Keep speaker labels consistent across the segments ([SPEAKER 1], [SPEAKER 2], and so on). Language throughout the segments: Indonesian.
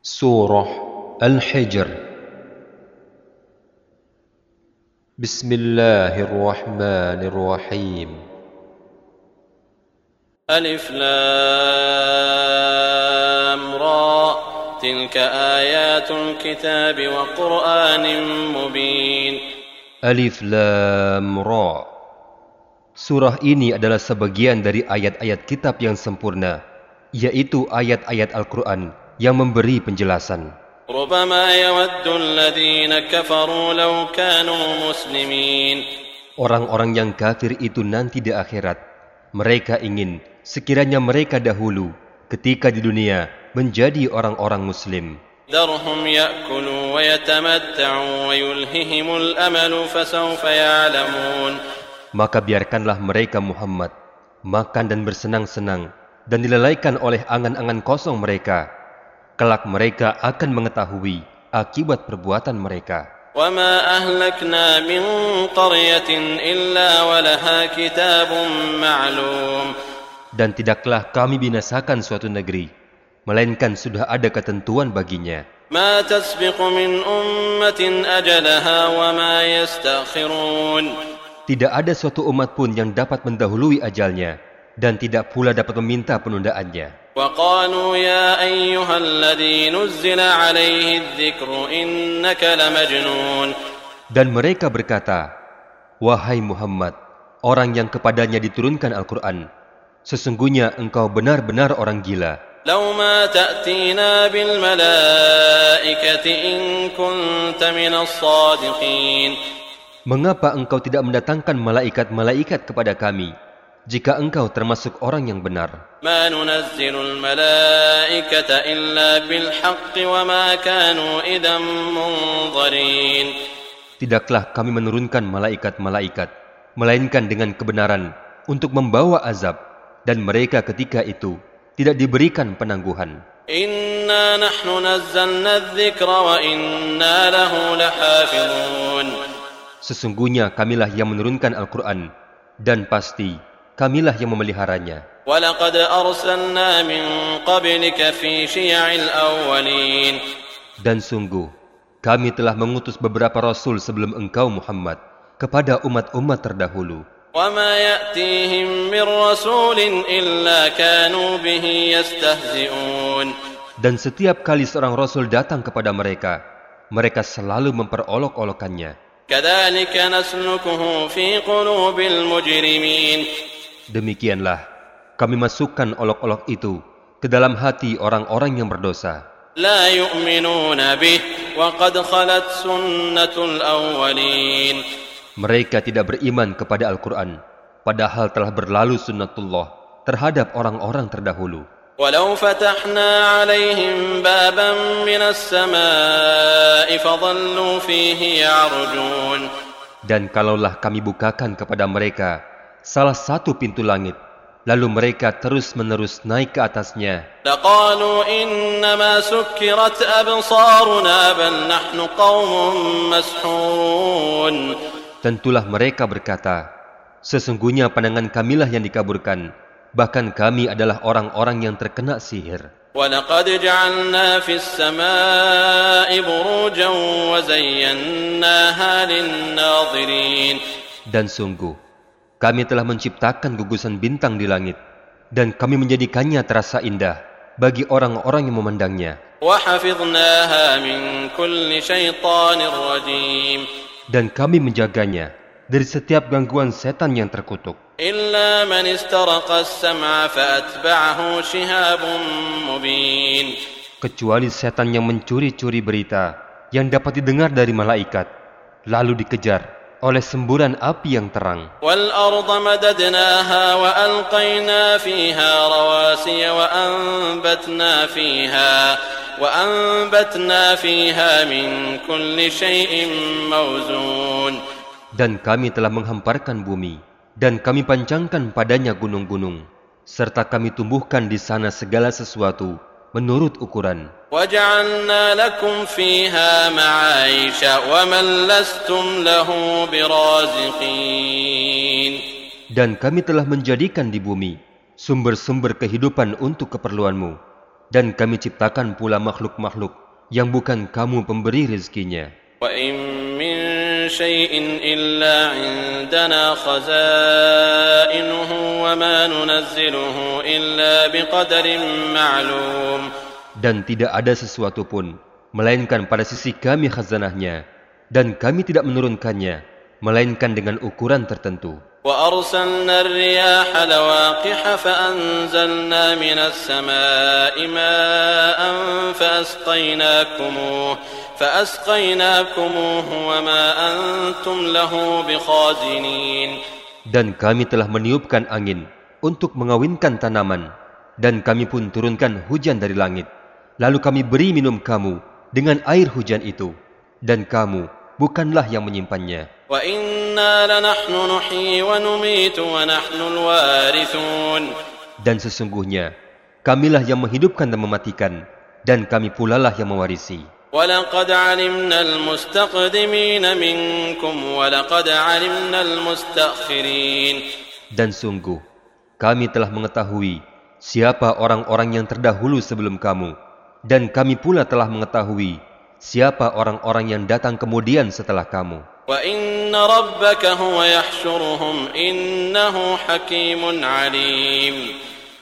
[SPEAKER 1] Surah Al-Hijr. Bismillahirrahmanirrahim. Alif
[SPEAKER 2] Lam Ra. Tilka ayatul kitab wa Qur'anin mubin.
[SPEAKER 1] Alif Lam Ra. Surah ini adalah sebagian dari ayat-ayat kitab yang sempurna, yaitu ayat-ayat Al-Quran yang memberi penjelasan.
[SPEAKER 2] ربما يود الذين كفروا لو كانوا مسلمين
[SPEAKER 1] Orang-orang yang kafir itu nanti di akhirat, mereka ingin sekiranya mereka dahulu ketika di dunia menjadi orang-orang muslim.
[SPEAKER 2] ذرهم يأكلوا ويتمتعوا ويلههم الأمل فسوف يعلمون
[SPEAKER 1] Maka biarkanlah mereka Muhammad makan dan bersenang-senang dan dilalaikan oleh angan-angan kosong mereka. Kelak mereka akan mengetahui akibat perbuatan mereka.
[SPEAKER 2] وما أهلكنا من قرية إلا ولها كتاب معلوم
[SPEAKER 1] Dan tidaklah kami binasakan suatu negeri, melainkan sudah ada ketentuan baginya.
[SPEAKER 2] ما تسبق من أمة أجلها وما يستأخرون
[SPEAKER 1] Tidak ada suatu umat pun yang dapat mendahului ajalnya, dan tidak pula dapat meminta penundaannya. Dan mereka berkata, Wahai Muhammad, orang yang kepadanya diturunkan Al-Quran, sesungguhnya engkau benar-benar orang gila. Mengapa engkau tidak mendatangkan malaikat-malaikat kepada kami jika engkau termasuk orang yang benar. Tidaklah kami menurunkan malaikat-malaikat, melainkan dengan kebenaran untuk membawa azab, dan mereka ketika itu tidak diberikan penangguhan. Sesungguhnya kamilah yang menurunkan Al-Quran, dan pasti kamilah yang memeliharanya.
[SPEAKER 2] ولقد أرسلنا من قبلك في شيع الأولين
[SPEAKER 1] Dan sungguh, kami telah mengutus beberapa rasul sebelum engkau Muhammad kepada umat-umat terdahulu.
[SPEAKER 2] وما يأتيهم من رسول إلا كانوا به يستهزئون
[SPEAKER 1] Dan setiap kali seorang rasul datang kepada mereka, mereka selalu memperolok-olokannya.
[SPEAKER 2] كذلك نسلكه في قلوب المجرمين
[SPEAKER 1] Demikianlah, kami masukkan olok-olok itu ke dalam hati orang-orang yang berdosa.
[SPEAKER 2] لا يؤمنون به وقد خلت سنة الأولين
[SPEAKER 1] Mereka tidak beriman kepada Al-Quran, padahal telah berlalu sunnatullah terhadap orang-orang terdahulu.
[SPEAKER 2] ولو فتحنا عليهم بابا من السماء فظلوا فيه يعرجون
[SPEAKER 1] Dan kalaulah kami bukakan kepada mereka salah satu pintu langit, lalu mereka terus-menerus naik ke atasnya,
[SPEAKER 2] لقالوا إنما سكرت أبصارنا بل نحن قوم مسحورون
[SPEAKER 1] tentulah mereka berkata, Sesungguhnya pandangan kamilah yang dikaburkan, bahkan kami adalah orang-orang yang terkena sihir.
[SPEAKER 2] ولقد جعلنا في السماء بروجا وزيناها للناظرين
[SPEAKER 1] Dan sungguh, kami telah menciptakan gugusan bintang di langit, dan kami menjadikannya terasa indah bagi orang-orang yang memandangnya. Dan kami menjaganya dari setiap gangguan setan yang terkutuk. Kecuali setan yang mencuri-curi berita yang dapat didengar dari malaikat, lalu dikejar oleh semburan api yang terang. Dan kami telah menghamparkan bumi, dan kami pancangkan padanya gunung-gunung, serta kami tumbuhkan di sana segala sesuatu menurut ukuran.
[SPEAKER 2] وجعلنا لكم فيها معايش ومن لستم له برازقين
[SPEAKER 1] Dan kami telah menjadikan di bumi sumber-sumber kehidupan untuk keperluanmu, Dan kami ciptakan pula makhluk-makhluk yang bukan kamu pemberi rezekinya.
[SPEAKER 2] وإن من شيء إلا عندنا خزائنه وما ننزله إلا بقدر معلوم
[SPEAKER 1] Dan tidak ada sesuatu pun, melainkan pada sisi kami khazanahnya, dan kami tidak menurunkannya, melainkan dengan ukuran tertentu.
[SPEAKER 2] وأرسلنا الرياح لواقح فأنزلنا من السماء ماء فأسقيناكموه
[SPEAKER 1] Dan kami telah meniupkan angin untuk mengawinkan tanaman, dan kami pun turunkan hujan dari langit. Lalu kami beri minum kamu dengan air hujan itu, dan kamu bukanlah yang menyimpannya. Dan sesungguhnya, kamilah yang menghidupkan dan mematikan, dan kami pulalah yang mewarisi.
[SPEAKER 2] ولقد علمنا المستقدمين منكم ولقد علمنا المستأخرين
[SPEAKER 1] Dan sungguh, kami telah mengetahui siapa orang-orang yang terdahulu sebelum kamu, dan kami pula telah mengetahui siapa orang-orang yang datang kemudian setelah kamu.
[SPEAKER 2] وإن ربك هو يحشرهم إنه حكيم عليم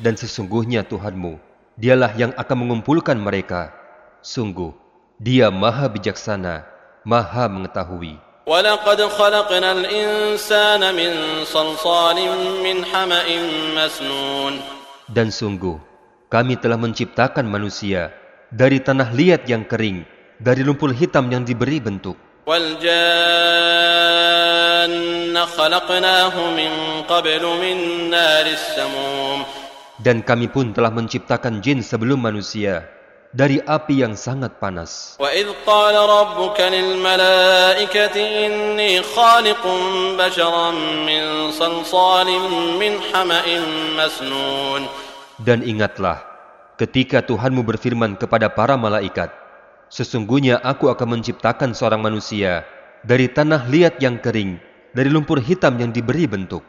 [SPEAKER 1] Dan sesungguhnya Tuhanmu, dialah yang akan mengumpulkan mereka. Sungguh, dia maha bijaksana, maha mengetahui.
[SPEAKER 2] ولقد خلقنا الإنسان من صلصال من حمأ مسنون
[SPEAKER 1] Dan sungguh, kami telah menciptakan manusia dari tanah liat yang kering, dari lumpur hitam yang diberi bentuk.
[SPEAKER 2] والجان خلقناه من قبل من نار السموم
[SPEAKER 1] Dan kami pun telah menciptakan jin sebelum manusia dari api yang sangat panas.
[SPEAKER 2] وإذ قال ربك للملائكة إني خالق بشرا من صلصال من حمأ مسنون
[SPEAKER 1] Dan ingatlah, ketika Tuhanmu berfirman kepada para malaikat, Sesungguhnya aku akan menciptakan seorang manusia dari tanah liat yang kering, dari lumpur hitam yang diberi bentuk.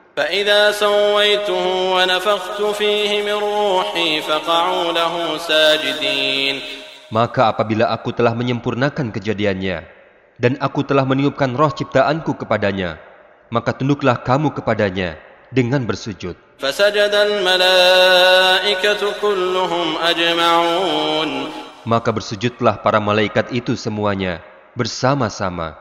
[SPEAKER 1] Maka apabila aku telah menyempurnakan kejadiannya, dan aku telah meniupkan roh ciptaanku kepadanya, maka tunduklah kamu kepadanya dengan bersujud. Maka bersujudlah para malaikat itu semuanya, bersama-sama.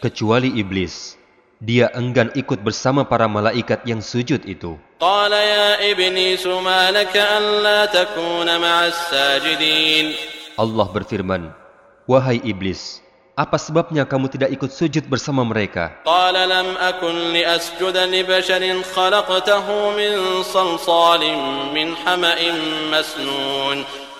[SPEAKER 1] Kecuali iblis, dia enggan ikut bersama para malaikat yang sujud itu. Allah berfirman, Wahai iblis, apa sebabnya kamu tidak ikut sujud bersama mereka?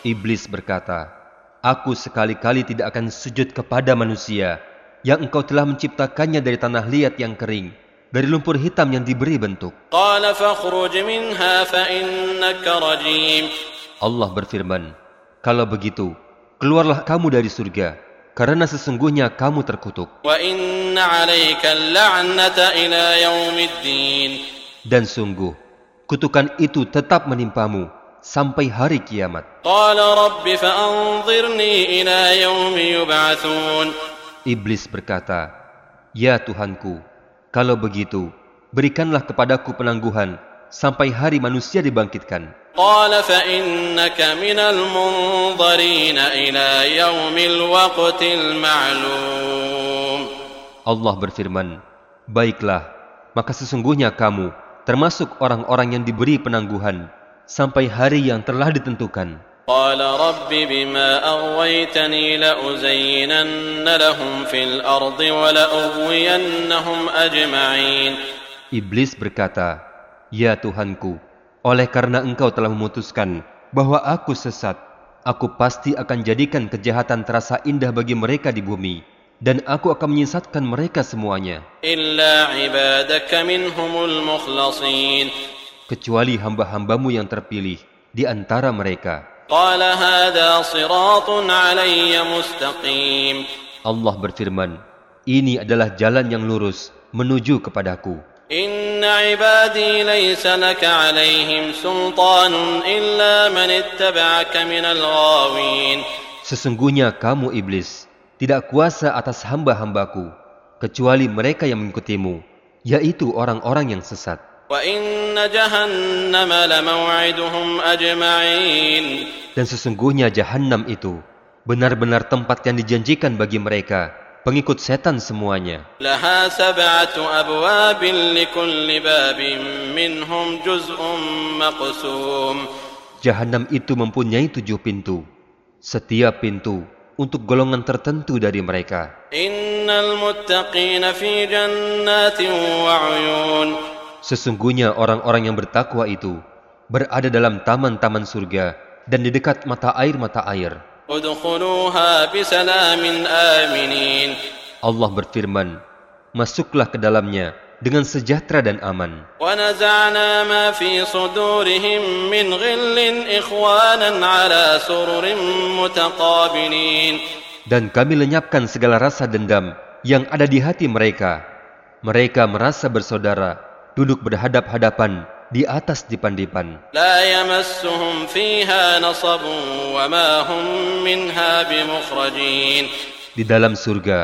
[SPEAKER 1] Iblis berkata, Aku sekali-kali tidak akan sujud kepada manusia yang engkau telah menciptakannya dari tanah liat yang kering, dari lumpur hitam yang diberi bentuk. Allah berfirman, Kalau begitu, keluarlah kamu dari surga, karena sesungguhnya kamu terkutuk. Dan sungguh, kutukan itu tetap menimpamu sampai hari kiamat. Iblis berkata, Ya Tuhanku, kalau begitu, berikanlah kepadaku penangguhan sampai hari manusia dibangkitkan.
[SPEAKER 2] قال فإنك من المنظرين إلى يوم الوقت المعلوم
[SPEAKER 1] Allah berfirman, Baiklah, maka sesungguhnya kamu termasuk orang-orang yang diberi penangguhan sampai hari yang telah ditentukan.
[SPEAKER 2] قال رب بما أغويتني لأزينن لهم في الأرض ولأغوينهم أجمعين
[SPEAKER 1] Iblis berkata, Ya Tuhanku, oleh karena engkau telah memutuskan bahwa aku sesat, aku pasti akan jadikan kejahatan terasa indah bagi mereka di bumi, dan aku akan menyesatkan mereka semuanya. Kecuali hamba-hambamu yang terpilih di antara mereka. Allah berfirman, ini adalah jalan yang lurus menuju kepadaku.
[SPEAKER 2] إن عبادي ليس لك عليهم سلطان إلا من اتبعك من الغاوين
[SPEAKER 1] Sesungguhnya kamu iblis tidak kuasa atas hamba-hambaku kecuali mereka yang mengikutimu, yaitu orang-orang yang sesat.
[SPEAKER 2] وإن جهنم لموعدهم أجمعين
[SPEAKER 1] Dan sesungguhnya jahanam itu benar-benar tempat yang dijanjikan bagi mereka, pengikut setan semuanya. Jahannam itu mempunyai tujuh pintu. Setiap pintu untuk golongan tertentu dari mereka. Sesungguhnya orang-orang yang bertakwa itu berada dalam taman-taman surga dan di dekat mata air-mata air.
[SPEAKER 2] -mata air.
[SPEAKER 1] Allah berfirman, masuklah ke dalamnya dengan sejahtera dan aman. Dan kami lenyapkan segala rasa dendam yang ada di hati mereka. Mereka merasa bersaudara, duduk berhadap-hadapan di atas dipan-dipan. Di dalam surga,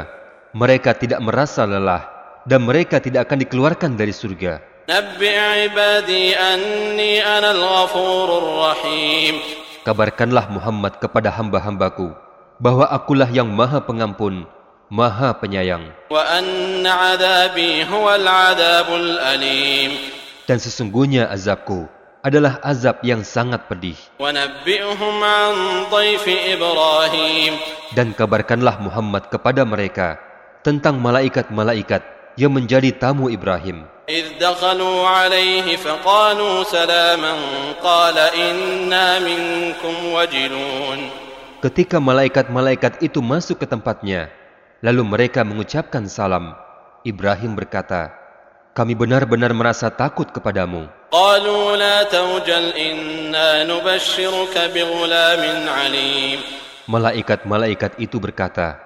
[SPEAKER 1] mereka tidak merasa lelah dan mereka tidak akan dikeluarkan dari surga. Kabarkanlah Muhammad kepada hamba-hambaku bahwa akulah yang maha pengampun, maha penyayang dan sesungguhnya azabku adalah azab yang sangat pedih. Dan kabarkanlah Muhammad kepada mereka tentang malaikat-malaikat yang menjadi tamu Ibrahim. Ketika malaikat-malaikat itu masuk ke tempatnya, lalu mereka mengucapkan salam, Ibrahim berkata, kami benar-benar merasa takut kepadamu. Malaikat-malaikat itu berkata,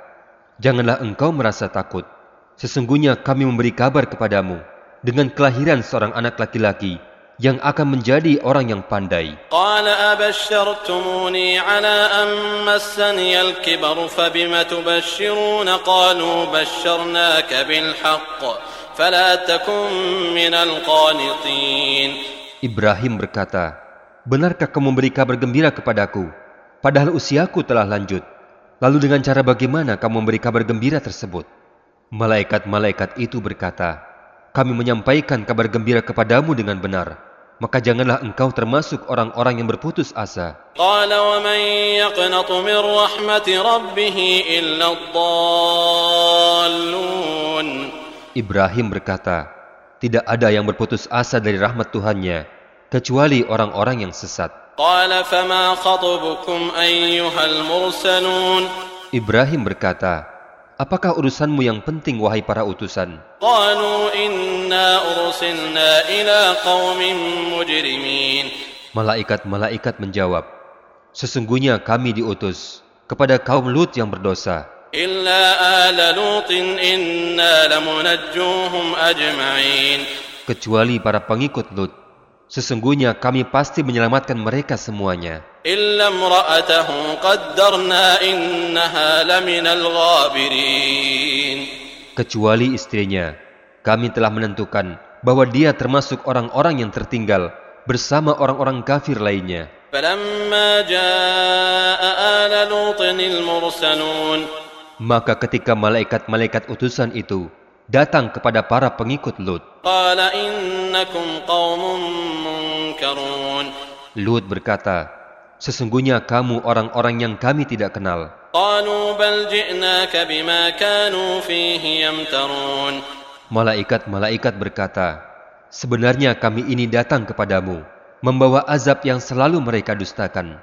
[SPEAKER 1] Janganlah engkau merasa takut. Sesungguhnya kami memberi kabar kepadamu dengan kelahiran seorang anak laki-laki yang akan menjadi orang yang pandai. Ibrahim berkata, Benarkah kamu memberi kabar gembira kepadaku, padahal usiaku telah lanjut? Lalu dengan cara bagaimana kamu memberi kabar gembira tersebut? Malaikat-malaikat itu berkata, kami menyampaikan kabar gembira kepadamu dengan benar maka janganlah engkau termasuk orang-orang yang berputus asa. Ibrahim berkata, tidak ada yang berputus asa dari rahmat Tuhannya, kecuali orang-orang yang sesat. Ibrahim berkata, Apakah urusanmu yang penting, wahai para utusan? Malaikat-malaikat menjawab, Sesungguhnya kami diutus kepada kaum Lut yang berdosa. Kecuali para pengikut Lut, sesungguhnya kami pasti menyelamatkan mereka semuanya.
[SPEAKER 2] إلا امرأته قدرنا إنها لمن الغابرين
[SPEAKER 1] kecuali istrinya. Kami telah menentukan bahwa dia termasuk orang-orang yang tertinggal bersama orang-orang kafir lainnya.
[SPEAKER 2] فلما جاء آل لوط المرسلون
[SPEAKER 1] Maka ketika malaikat-malaikat utusan itu datang kepada para pengikut Lut,
[SPEAKER 2] قال إنكم قوم منكرون
[SPEAKER 1] Lut berkata, sesungguhnya kamu orang-orang yang kami tidak kenal. Malaikat-malaikat berkata, sebenarnya kami ini datang kepadamu, membawa azab yang selalu mereka dustakan.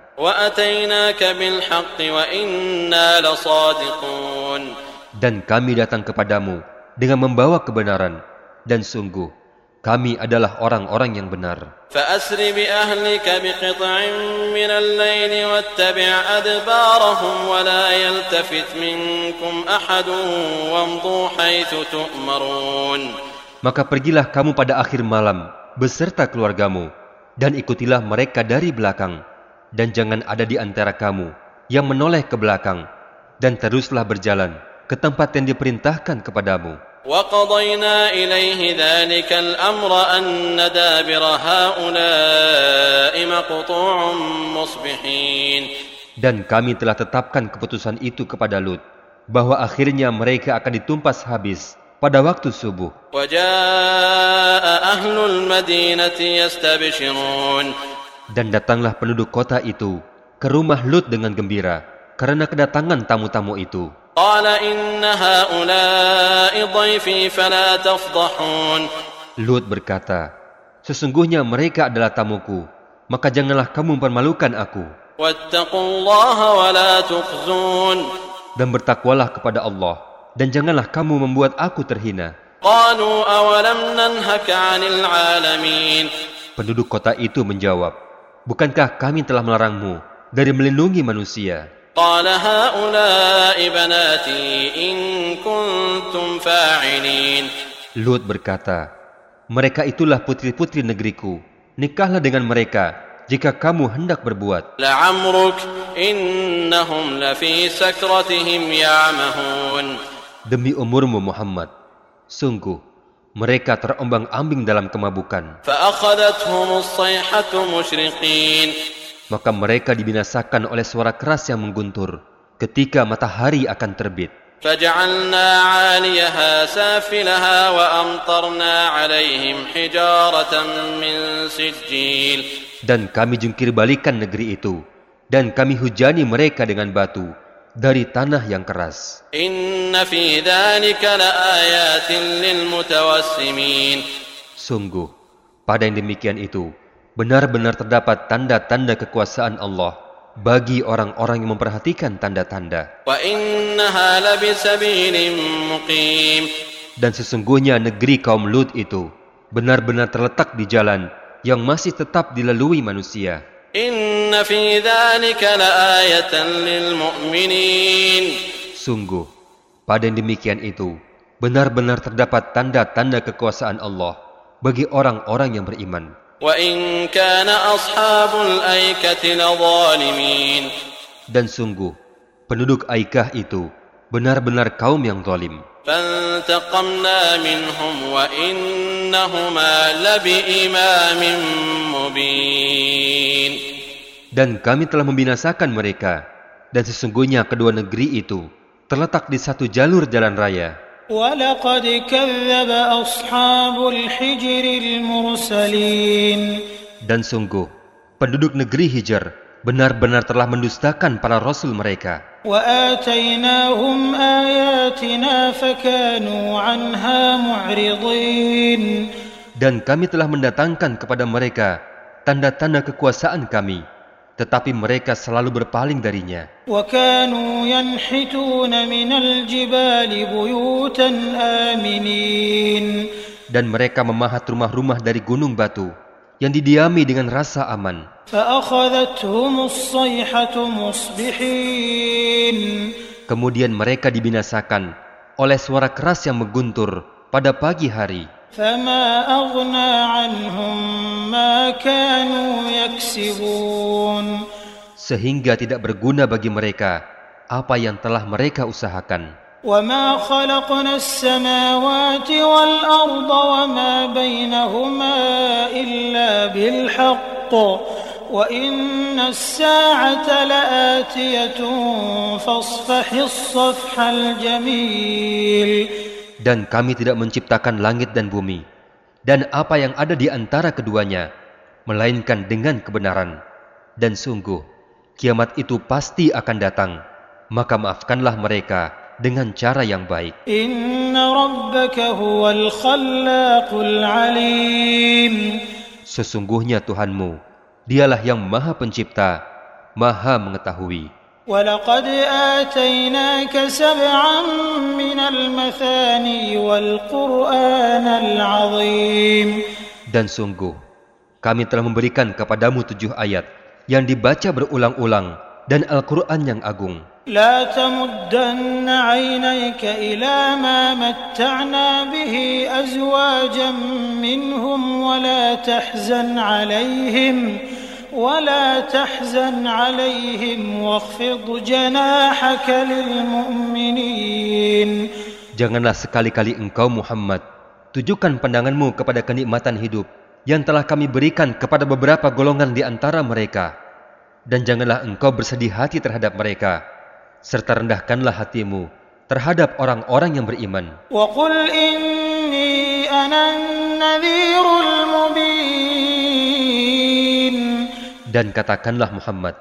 [SPEAKER 1] Dan kami datang kepadamu dengan membawa kebenaran, dan sungguh kami adalah orang-orang yang benar. Maka pergilah kamu pada akhir malam beserta keluargamu dan ikutilah mereka dari belakang dan jangan ada di antara kamu yang menoleh ke belakang dan teruslah berjalan ke tempat yang diperintahkan kepadamu.
[SPEAKER 2] وقضينا إليه ذلك الأمر أن دابر هؤلاء مقطوع مصبحين
[SPEAKER 1] Dan kami telah tetapkan keputusan itu kepada Lut, bahwa akhirnya mereka akan ditumpas habis pada waktu subuh.
[SPEAKER 2] وجاء أهل المدينة يستبشرون
[SPEAKER 1] Dan datanglah penduduk kota itu ke rumah Lut dengan gembira karena kedatangan tamu-tamu itu. Lut berkata, Sesungguhnya mereka adalah tamuku, maka janganlah kamu mempermalukan aku. Dan bertakwalah kepada Allah, dan janganlah kamu membuat aku terhina. Penduduk kota itu menjawab, Bukankah kami telah melarangmu dari melindungi manusia?
[SPEAKER 2] قال هؤلاء بناتي إن كنتم فاعلين
[SPEAKER 1] Lut berkata, Mereka itulah putri-putri negeriku. Nikahlah dengan mereka jika kamu hendak berbuat.
[SPEAKER 2] لعمرك إنهم لفي سكرتهم يعمهون
[SPEAKER 1] Demi umurmu Muhammad, sungguh mereka terombang-ambing dalam kemabukan.
[SPEAKER 2] فأخذتهم الصيحة مشرقين
[SPEAKER 1] Maka mereka dibinasakan oleh suara keras yang mengguntur ketika matahari akan terbit.
[SPEAKER 2] فجعلنا عاليها سافلها وأمطرنا عليهم حجارة من سجيل
[SPEAKER 1] Dan kami jungkir balikan negeri itu, dan kami hujani mereka dengan batu dari tanah yang keras.
[SPEAKER 2] إن في ذلك لآيات للمتوسمين
[SPEAKER 1] Sungguh, pada yang demikian itu, benar-benar terdapat tanda-tanda kekuasaan Allah bagi orang-orang yang memperhatikan tanda-tanda. Dan sesungguhnya negeri kaum Lut itu benar-benar terletak di jalan yang masih tetap dilalui manusia. Sungguh, pada yang demikian itu, benar-benar terdapat tanda-tanda kekuasaan Allah bagi orang-orang yang beriman. Dan sungguh, penduduk Aikah itu benar-benar kaum yang zalim. Dan kami telah membinasakan mereka, dan sesungguhnya kedua negeri itu terletak di satu jalur jalan raya.
[SPEAKER 3] ولقد كذب أصحاب الحجر المرسلين
[SPEAKER 1] Dan sungguh, penduduk negeri Hijr benar-benar telah mendustakan para rasul mereka.
[SPEAKER 3] وآتيناهم آياتنا فكانوا عنها معرضين
[SPEAKER 1] Dan kami telah mendatangkan kepada mereka tanda-tanda kekuasaan kami, tetapi mereka selalu berpaling darinya. Dan mereka memahat rumah-rumah dari gunung batu yang didiami dengan rasa aman. Kemudian mereka dibinasakan oleh suara keras yang mengguntur pada pagi hari.
[SPEAKER 3] فما أغنى عنهم ما كانوا يكسبون.
[SPEAKER 1] Sehingga tidak berguna bagi mereka apa yang telah mereka usahakan.
[SPEAKER 3] وما خلقنا السماوات والأرض وما بينهما إلا بالحق. وإن الساعة لآتية فاصفح الصفح الجميل.
[SPEAKER 1] Dan kami tidak menciptakan langit dan bumi, dan apa yang ada di antara keduanya, melainkan dengan kebenaran. Dan sungguh, kiamat itu pasti akan datang. Maka maafkanlah mereka dengan cara yang baik. Sesungguhnya Tuhanmu, dialah yang maha pencipta, maha mengetahui.
[SPEAKER 3] ولقد آتيناك سبعا من المثاني والقرآن العظيم
[SPEAKER 1] Dan sungguh, kami telah memberikan kepadamu tujuh ayat yang dibaca berulang-ulang dan Al-Quran yang agung.
[SPEAKER 3] لا تمدن عينيك إلى ما متعنا به أزواجا منهم ولا تحزن عليهم ولا تحزن عليهم ولا تحزن عليهم واخفض جناحك للمؤمنين
[SPEAKER 1] Janganlah sekali-kali engkau Muhammad tujukan pandanganmu kepada kenikmatan hidup yang telah kami berikan kepada beberapa golongan di antara mereka. Dan janganlah engkau bersedih hati terhadap mereka, serta rendahkanlah hatimu terhadap orang-orang yang beriman.
[SPEAKER 3] وقل إني أنا النذير المبين
[SPEAKER 1] dan katakanlah Muhammad,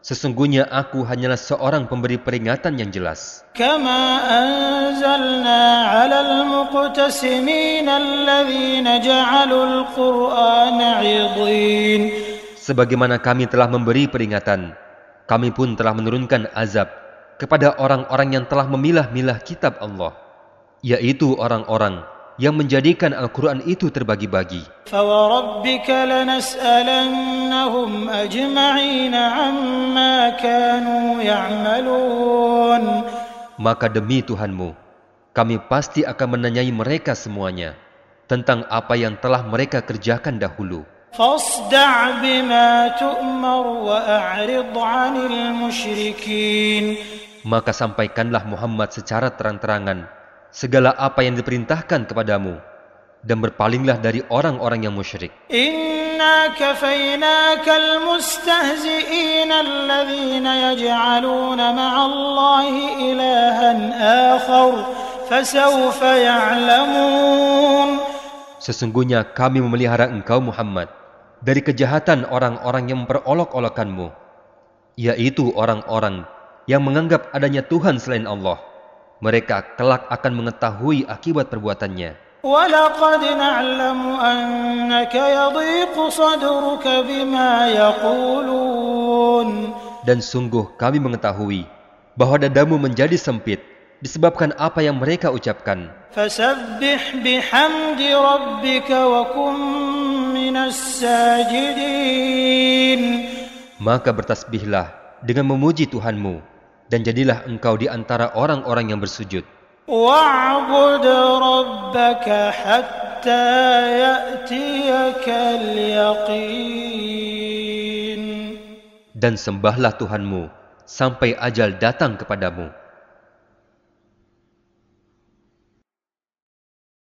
[SPEAKER 1] Sesungguhnya aku hanyalah seorang pemberi peringatan yang jelas.
[SPEAKER 3] Kama anzalna 'alal muqtasimin alladhina ja'alul Qur'an 'idhin.
[SPEAKER 1] Sebagaimana kami telah memberi peringatan, kami pun telah menurunkan azab kepada orang-orang yang telah memilah-milah kitab Allah, yaitu orang-orang yang menjadikan Al-Quran itu terbagi-bagi.
[SPEAKER 3] فوربك لنسألنهم أجمعين عما كانوا يعملون
[SPEAKER 1] Maka demi Tuhanmu, kami pasti akan menanyai mereka semuanya tentang apa yang telah mereka kerjakan dahulu.
[SPEAKER 3] فاصدع بما تؤمر وأعرض عن المشركين
[SPEAKER 1] Maka sampaikanlah Muhammad secara terang-terangan segala apa yang diperintahkan kepadamu dan berpalinglah dari orang-orang yang musyrik.
[SPEAKER 3] Inna mustahzi'in alladhina yaj'aluna ma'allahi ilahan akhar fasawfa ya'lamun.
[SPEAKER 1] Sesungguhnya kami memelihara engkau Muhammad dari kejahatan orang-orang yang memperolok-olokkanmu, yaitu orang-orang yang menganggap adanya Tuhan selain Allah Mereka kelak akan mengetahui akibat perbuatannya.
[SPEAKER 3] ولقد نعلم أنك يضيق صدرك بما يقولون
[SPEAKER 1] Dan sungguh kami mengetahui bahwa dadamu menjadi sempit disebabkan apa yang mereka ucapkan.
[SPEAKER 3] فسبح بحمد ربك وكن من الساجدين
[SPEAKER 1] Maka bertasbihlah dengan memuji Tuhanmu dan jadilah engkau di antara orang-orang yang bersujud. Dan sembahlah Tuhanmu sampai ajal datang kepadamu.